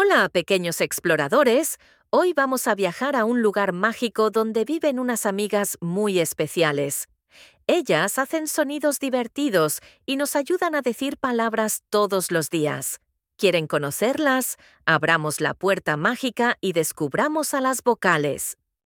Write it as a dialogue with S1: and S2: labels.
S1: Hola, pequeños exploradores. Hoy vamos a viajar a un lugar mágico donde viven unas amigas muy especiales. Ellas hacen sonidos divertidos y nos ayudan a decir palabras todos los días. ¿Quieren conocerlas? Abramos la puerta mágica y descubramos a las vocales.